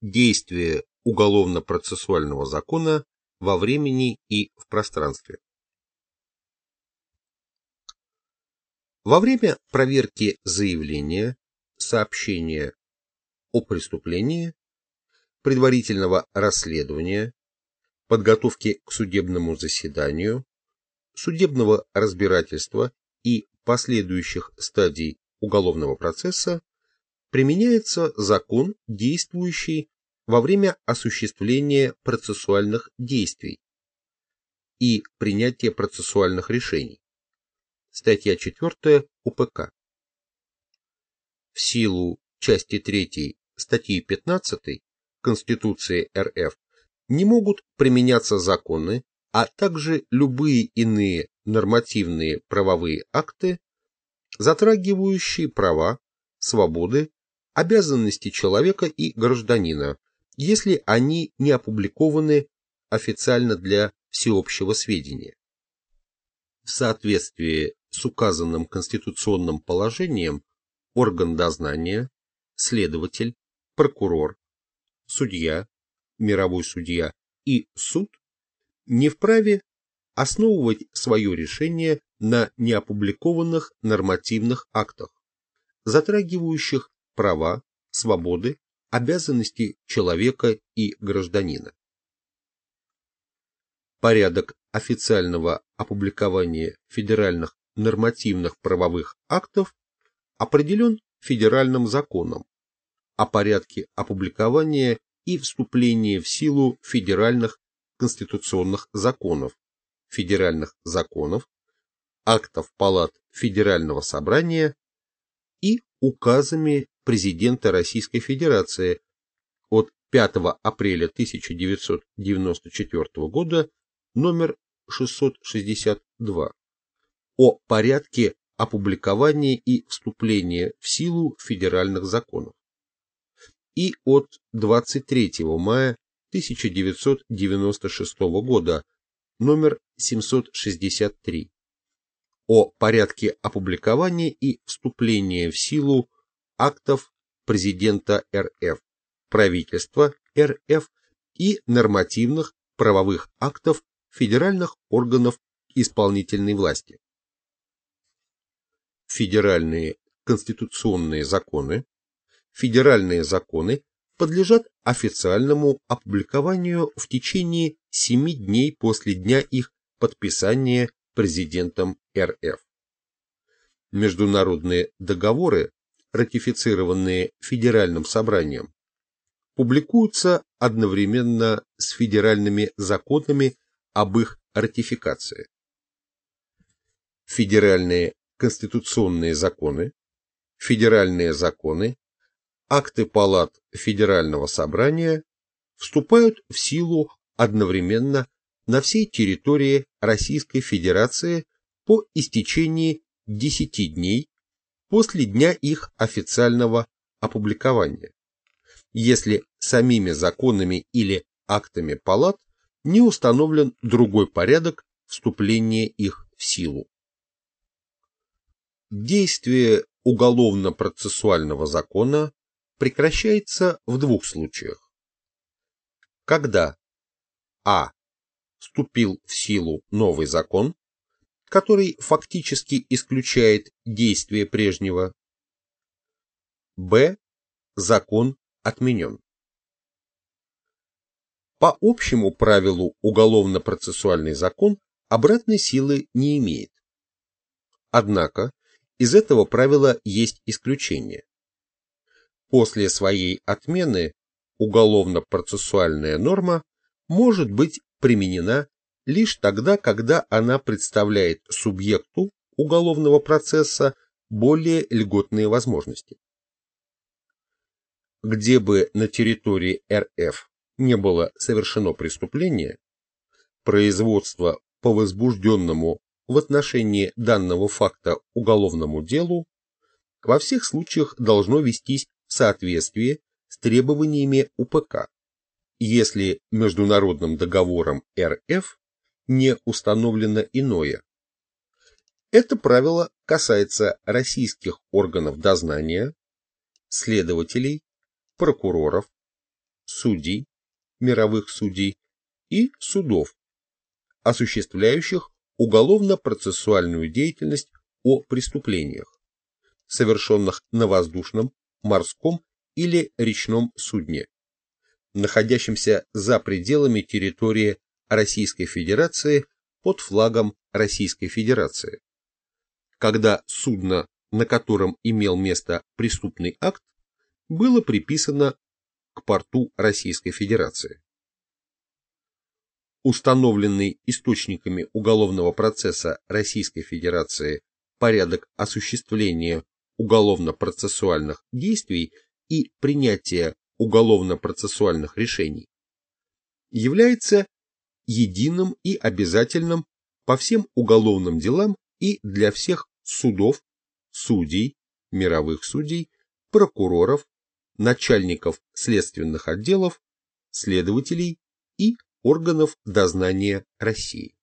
Действие уголовно-процессуального закона во времени и в пространстве. Во время проверки заявления, сообщения о преступлении, предварительного расследования, подготовки к судебному заседанию, судебного разбирательства и последующих стадий уголовного процесса применяется закон, действующий во время осуществления процессуальных действий и принятия процессуальных решений. Статья 4 УПК. В силу части 3 статьи 15 Конституции РФ не могут применяться законы, а также любые иные нормативные правовые акты, затрагивающие права, свободы, обязанности человека и гражданина, если они не опубликованы официально для всеобщего сведения. В соответствии с указанным конституционным положением орган дознания, следователь, прокурор, судья, мировой судья и суд не вправе основывать свое решение на неопубликованных нормативных актах, затрагивающих права, свободы, обязанности человека и гражданина. Порядок официального опубликования федеральных нормативных правовых актов определен федеральным законом о порядке опубликования и вступления в силу федеральных конституционных законов, федеральных законов, актов палат Федерального собрания и указами президента Российской Федерации от 5 апреля 1994 года номер 662 о порядке опубликования и вступления в силу федеральных законов и от 23 мая 1996 года номер 763 о порядке опубликования и вступления в силу актов президента РФ, правительства РФ и нормативных правовых актов федеральных органов исполнительной власти. Федеральные конституционные законы, федеральные законы подлежат официальному опубликованию в течение 7 дней после дня их подписания президентом РФ. Международные договоры, ратифицированные Федеральным собранием, публикуются одновременно с федеральными законами об их ратификации. Федеральные конституционные законы, федеральные законы акты палат Федерального собрания вступают в силу одновременно на всей территории Российской Федерации по истечении 10 дней после дня их официального опубликования, если самими законами или актами палат не установлен другой порядок вступления их в силу. Действие уголовно-процессуального закона прекращается в двух случаях. Когда а. вступил в силу новый закон, который фактически исключает действие прежнего, б. закон отменен. По общему правилу уголовно-процессуальный закон обратной силы не имеет. Однако из этого правила есть исключение. После своей отмены уголовно-процессуальная норма может быть применена лишь тогда, когда она представляет субъекту уголовного процесса более льготные возможности. Где бы на территории РФ не было совершено преступление, производство по возбужденному в отношении данного факта уголовному делу во всех случаях должно вестись в соответствии с требованиями УПК, если международным договором РФ не установлено иное. Это правило касается российских органов дознания, следователей, прокуроров, судей, мировых судей и судов, осуществляющих уголовно-процессуальную деятельность о преступлениях, совершенных на воздушном, морском или речном судне, находящемся за пределами территории Российской Федерации под флагом Российской Федерации, когда судно, на котором имел место преступный акт, было приписано к порту Российской Федерации. Установленный источниками уголовного процесса Российской Федерации порядок осуществления уголовно-процессуальных действий и принятия уголовно-процессуальных решений является единым и обязательным по всем уголовным делам и для всех судов, судей, мировых судей, прокуроров, начальников следственных отделов, следователей и органов дознания России.